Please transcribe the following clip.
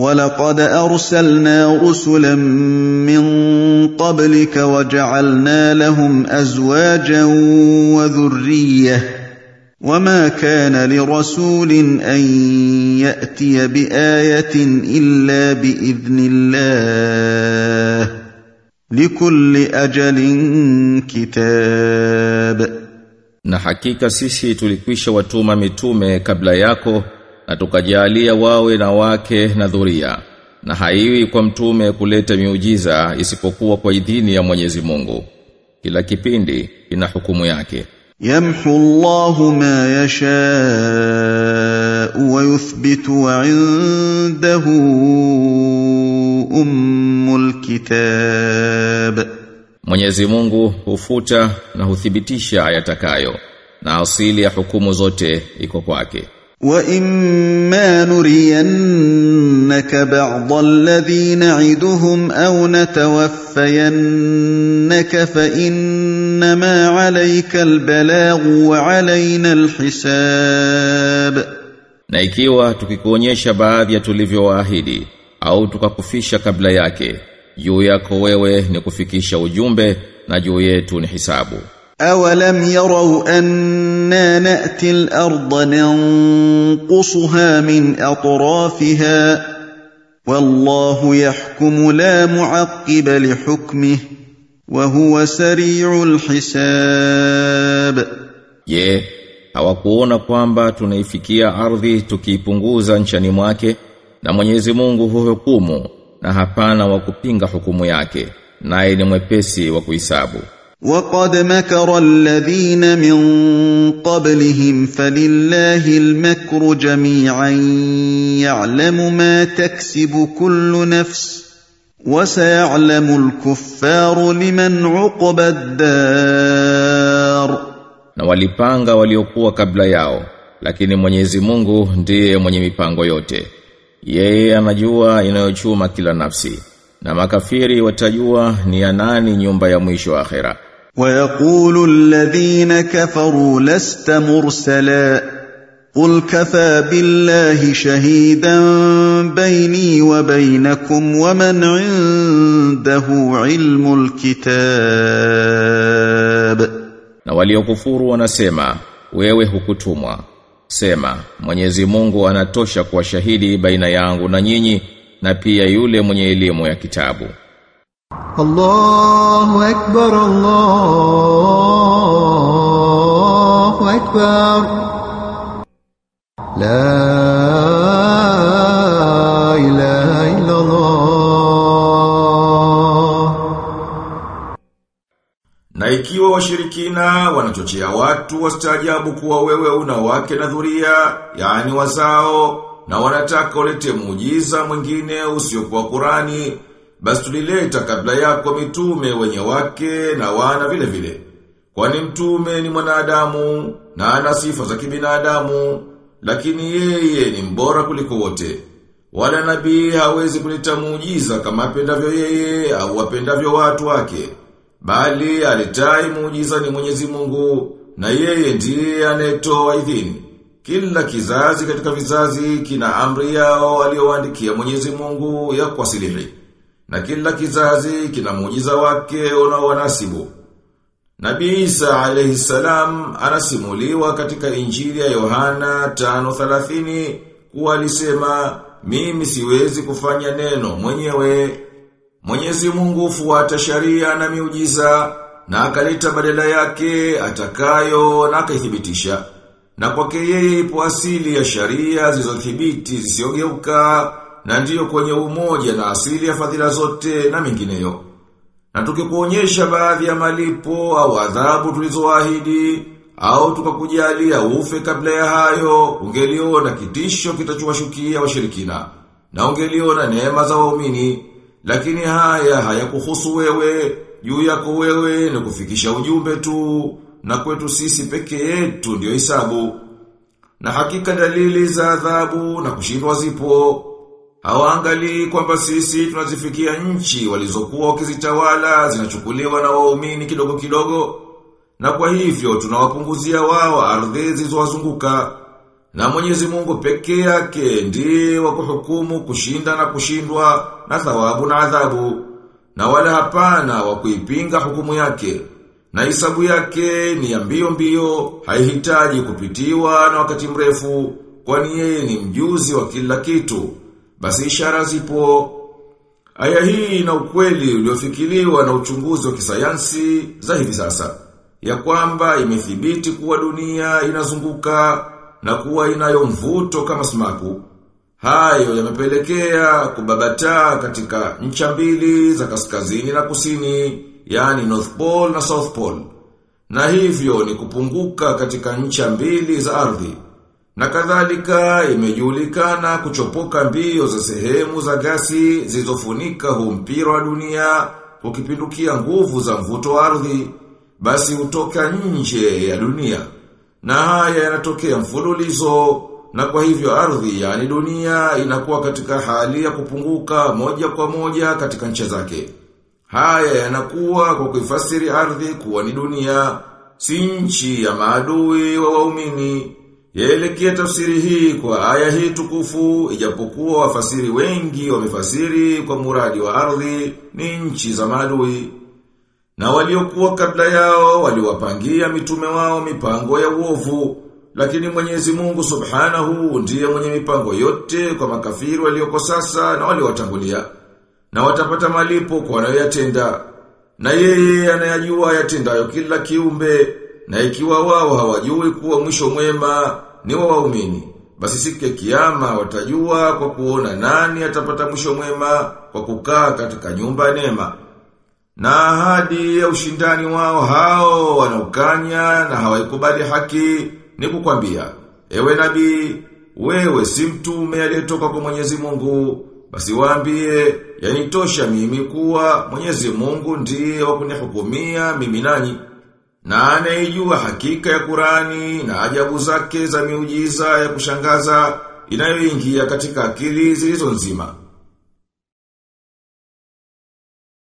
ولقد ارسلنا رسلا من قبلك وجعلنا لهم ازواجا وذريه وما كان لرسول ان ياتي بايه الا باذن الله لكل أجل كتاب Na hakika sisi tulikwisha watuma mitume kabla yako na tukajalia wawe na wake na dhuria na haiwi kwa mtume kuleta miujiza isipokuwa kwa idhini ya Mwenyezi Mungu. Kila kipindi ina hukumu yake. Yamhu Allahu ma yasha wa yuthbitu wa indahu ummul kitab. Mwenyezi Mungu hufuta na huthibitisha ayatakayo na asili ya hukumu zote iko kwake. واما نرينك بعض الذي نعدهم او نتوفينك فانما عليك البلاغ وعلينا الحساب Na ikiwa tukikuonyesha baadhi ya tulivyowaahidi au tukakufisha kabla yake, juu yako wewe ni kufikisha ujumbe na juu yetu ni hisabu. أولم يروا أنا نأتي الأرض ننقصها من أطرافها والله يحكم لا معقب لحكمه وهو سريع الحساب Je, hawakuona kwamba tunaifikia ardhi tukiipunguza nchani mwake na Mwenyezi Mungu huhukumu na hapana wa kupinga hukumu yake naye ni mwepesi wa kuhisabu. وقد مكر الذين من قبلهم فلله المكر جميعا يعلم ما تكسب كل نفس وسيعلم الكفار لمن عقبى الدار Na walipanga waliokuwa kabla yao, lakini Mwenyezi Mungu ndiye mwenye mipango yote. Yeye anajua inayochuma kila nafsi. Na makafiri watajua ni ya nani nyumba ya mwisho akhera. ويقول الذين كفروا لست مرسلا قل كفى بالله شهيدا بيني وبينكم ومن عنده علم الكتاب Na waliokufuru wanasema, wewe hukutumwa. Sema, Mwenyezi Mungu anatosha kuwa shahidi baina yangu na nyinyi na pia yule mwenye elimu ya kitabu. الله أكبر الله أكبر لا إله إلا الله Na ikiwa washirikina wanachochea watu wastaajabu kuwa wewe una wake na dhuria, yani wazao, na wanataka ulete muujiza mwingine usiokuwa Qurani, basi tulileta kabla yako mitume wenye wake na wana vile vile. Kwani mtume ni mwanadamu na ana sifa za kibinadamu, lakini yeye ni mbora kuliko wote. Wala nabii hawezi kuleta muujiza kama apendavyo yeye au apendavyo watu wake. Bali alitai muujiza ni Mwenyezi Mungu na yeye ndiye anayetoa idhini. Kila kizazi katika vizazi kina amri yao aliyowaandikia Mwenyezi Mungu ya kuwasilihi. Na kila kizazi kina muujiza wake unaowanasibu. Nabii Isa alayhi salam anasimuliwa katika Injili ya Yohana 5:30 kuwa alisema mimi siwezi kufanya neno mwenyewe Mwenyezi Mungu hufuata sharia na miujiza na akaleta badala yake atakayo na akaithibitisha. Na kwake yeye ipo asili ya sharia zilizothibiti zisiogeuka na ndiyo kwenye umoja na asili ya fadhila zote na mingineyo. Na tukikuonyesha baadhi ya malipo au adhabu tulizoahidi au tukakujalia ufe kabla ya hayo, ungeliona kitisho kitachowashukia washirikina na ungeliona neema za waumini. Lakini haya hayakuhusu wewe, juu yako wewe ni kufikisha ujumbe tu, na kwetu sisi peke yetu ndiyo hisabu. Na hakika dalili za adhabu na kushindwa zipo. Hawaangalii kwamba sisi tunazifikia nchi walizokuwa wakizitawala zinachukuliwa na waumini kidogo kidogo. Na kwa hivyo tunawapunguzia wao ardhi zilizowazunguka. Na Mwenyezi Mungu pekee yake ndiye wa kuhukumu kushinda na kushindwa na thawabu na adhabu. Na wala hapana wa kuipinga hukumu yake. Na hisabu yake ni ya mbio mbio, haihitaji kupitiwa na wakati mrefu, kwani yeye ni mjuzi wa kila kitu. Basi ishara zipo. Aya hii na ukweli uliofikiriwa na uchunguzi wa kisayansi za hivi sasa. Ya kwamba imethibiti kuwa dunia inazunguka na kuwa inayo mvuto kama smaku Hayo yamepelekea kubabataa katika ncha mbili za kaskazini na kusini, yani North Pole na South Pole. Na hivyo ni kupunguka katika ncha mbili za ardhi. Na kadhalika imejulikana kuchopoka mbio za sehemu za gasi zilizofunika huu mpira wa dunia kukipindukia nguvu za mvuto wa ardhi, basi hutoka nje ya dunia. Na haya yanatokea mfululizo na kwa hivyo ardhi yani dunia inakuwa katika hali ya kupunguka moja kwa moja katika ncha zake. Haya yanakuwa kwa kuifasiri ardhi kuwa ni dunia, si nchi ya maadui wa waumini. Yaelekea tafsiri hii kwa aya hii tukufu, ijapokuwa wafasiri wengi wamefasiri kwa muradi wa ardhi ni nchi za maadui. Na waliokuwa kabla yao waliwapangia mitume wao mipango ya uovu, lakini Mwenyezi Mungu Subhanahu ndiye mwenye mipango yote kwa makafiri walioko sasa na waliowatangulia. Na watapata malipo kwa wanayoyatenda. Na yeye anayajua yatendayo kila kiumbe, na ikiwa wao hawajui kuwa mwisho mwema ni wa waumini, basi siku ya kiyama watajua kwa kuona nani atapata mwisho mwema kwa kukaa katika nyumba nema. Na ahadi ya ushindani wao hao wanaukanya na hawaikubali haki ni kukwambia, ewe nabii, wewe si mtume aliyetoka kwa Mwenyezi Mungu, basi waambie, yanitosha mimi kuwa Mwenyezi Mungu ndiye wa kunihukumia mimi nanyi. Na anayejua hakika ya Kurani na ajabu zake za miujiza ya kushangaza inayoingia katika akili zilizo nzima.